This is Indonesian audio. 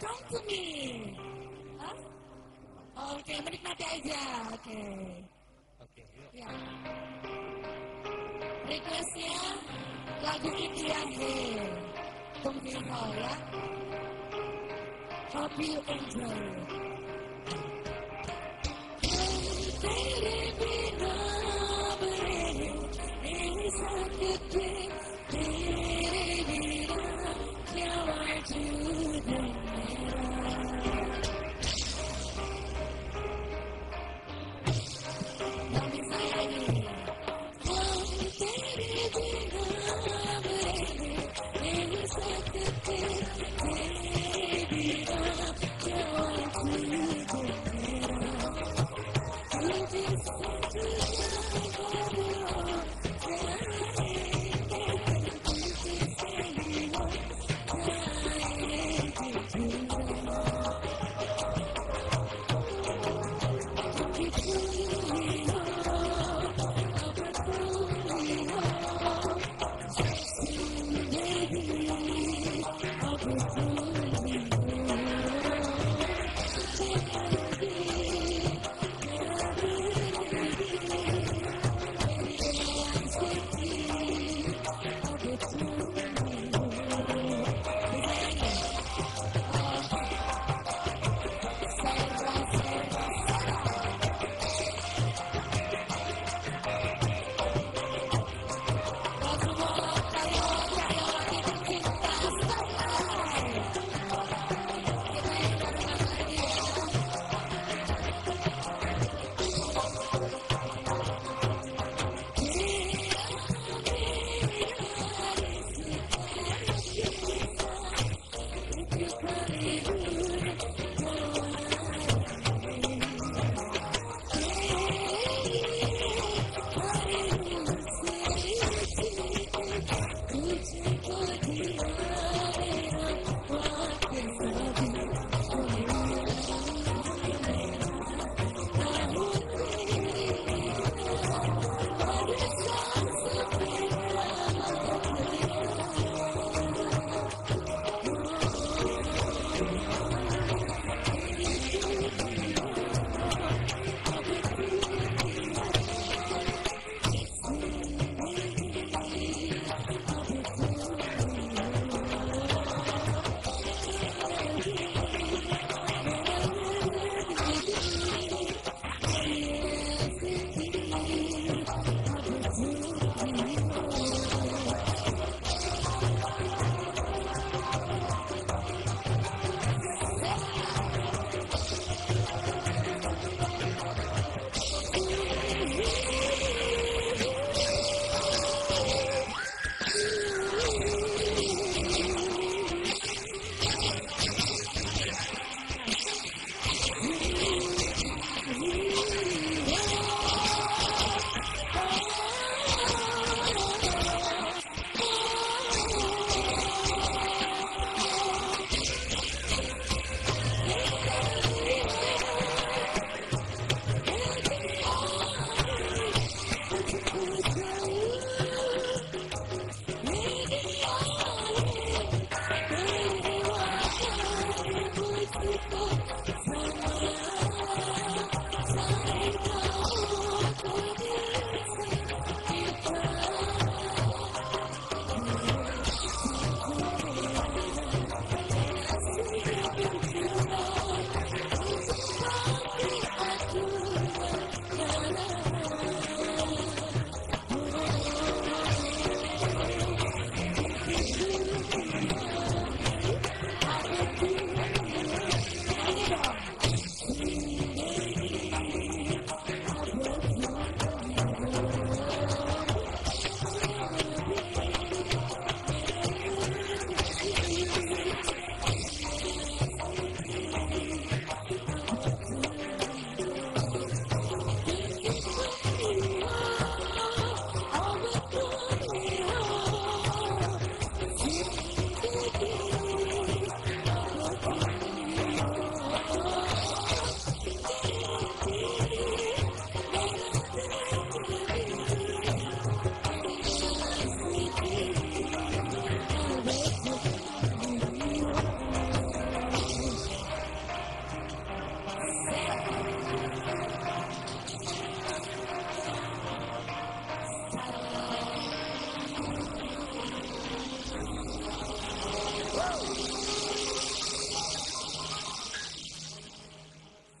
Come to me. Hah? Oke, menikmati aja. Oke. Oke, yuk. Ya. Requestnya lagu India Hill. Tungguin ya. Hope you enjoy. Hey,